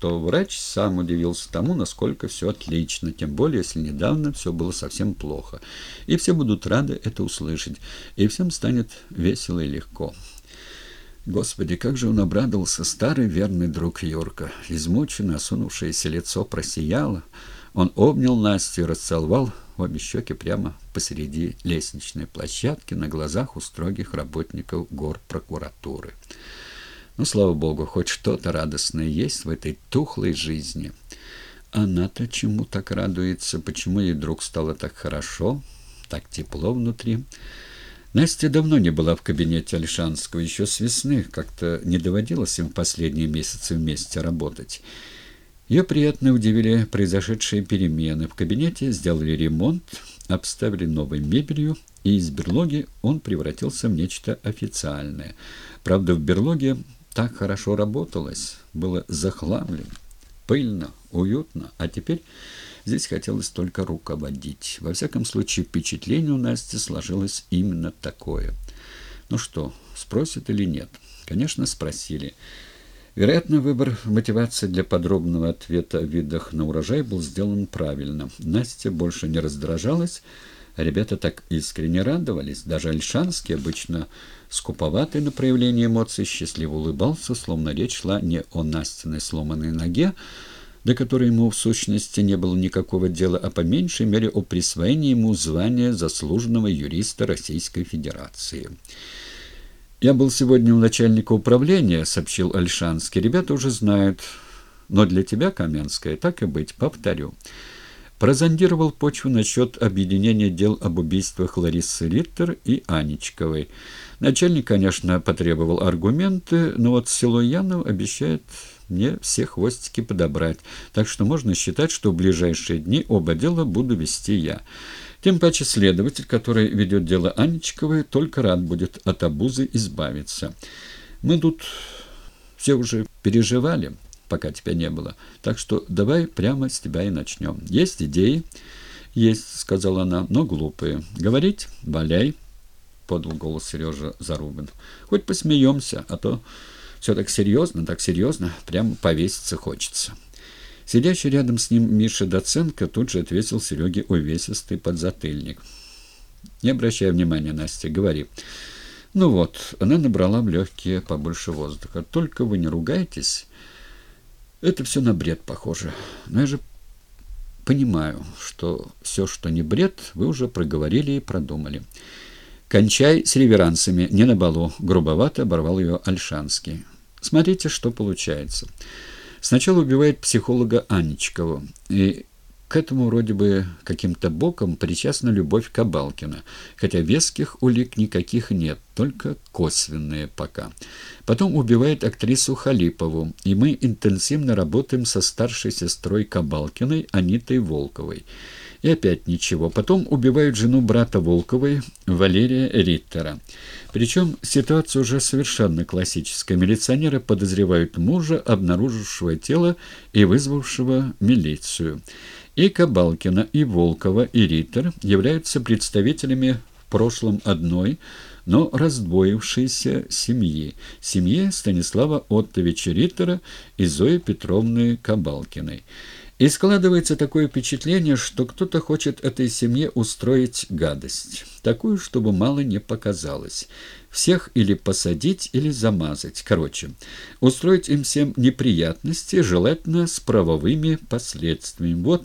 то врач сам удивился тому, насколько все отлично, тем более, если недавно все было совсем плохо. И все будут рады это услышать, и всем станет весело и легко. Господи, как же он обрадовался, старый верный друг Юрка. Измученное, осунувшееся лицо просияло. Он обнял Настю и расцеловал обе щеки прямо посреди лестничной площадки на глазах у строгих работников гор прокуратуры. Ну, слава богу, хоть что-то радостное есть в этой тухлой жизни. Она-то чему так радуется, почему ей вдруг стало так хорошо, так тепло внутри. Настя давно не была в кабинете Альшанского, еще с весны, как-то не доводилось им в последние месяцы вместе работать. Ее приятно удивили произошедшие перемены. В кабинете сделали ремонт, обставили новой мебелью, и из берлоги он превратился в нечто официальное. Правда, в берлоге так хорошо работалось, было захламлено, пыльно, уютно, а теперь здесь хотелось только руководить. Во всяком случае, впечатление у Насти сложилось именно такое. Ну что, спросят или нет? Конечно, спросили. Вероятно, выбор мотивации для подробного ответа о видах на урожай был сделан правильно. Настя больше не раздражалась, ребята так искренне радовались. Даже Альшанский, обычно скуповатый на проявление эмоций, счастливо улыбался, словно речь шла не о Настиной сломанной ноге, до которой ему в сущности не было никакого дела, а по меньшей мере о присвоении ему звания заслуженного юриста Российской Федерации. «Я был сегодня у начальника управления», — сообщил Альшанский. «Ребята уже знают. Но для тебя, Каменская, так и быть, повторю». Прозондировал почву насчет объединения дел об убийствах Ларисы Риттер и Анечковой. Начальник, конечно, потребовал аргументы, но вот Силуянов обещает мне все хвостики подобрать, так что можно считать, что в ближайшие дни оба дела буду вести я. Тем паче следователь, который ведет дело Анечковой, только рад будет от обузы избавиться. Мы тут все уже переживали, пока тебя не было, так что давай прямо с тебя и начнем. Есть идеи? Есть, сказала она, но глупые. Говорить? Валяй, подал голос Сережа Зарубин. Хоть посмеемся, а то все так серьезно, так серьезно, прямо повеситься хочется. Сидящий рядом с ним Миша Доценко тут же ответил Сереге увесистый подзатыльник. «Не обращай внимания, Настя, говори». «Ну вот, она набрала в легкие побольше воздуха. Только вы не ругайтесь. Это все на бред похоже. Но я же понимаю, что все, что не бред, вы уже проговорили и продумали». «Кончай с реверансами, не на балу», — грубовато оборвал ее Альшанский. «Смотрите, что получается». Сначала убивает психолога Анечкову, и к этому вроде бы каким-то боком причастна любовь Кабалкина, хотя веских улик никаких нет, только косвенные пока. Потом убивает актрису Халипову, и мы интенсивно работаем со старшей сестрой Кабалкиной Анитой Волковой. И опять ничего. Потом убивают жену брата Волковой, Валерия Риттера. Причем ситуация уже совершенно классическая. Милиционеры подозревают мужа, обнаружившего тело и вызвавшего милицию. И Кабалкина, и Волкова, и Риттер являются представителями в прошлом одной, но раздвоившейся семьи, семьи Станислава Оттовича Риттера и Зои Петровны Кабалкиной. И складывается такое впечатление, что кто-то хочет этой семье устроить гадость, такую, чтобы мало не показалось. Всех или посадить, или замазать. Короче, устроить им всем неприятности, желательно с правовыми последствиями. Вот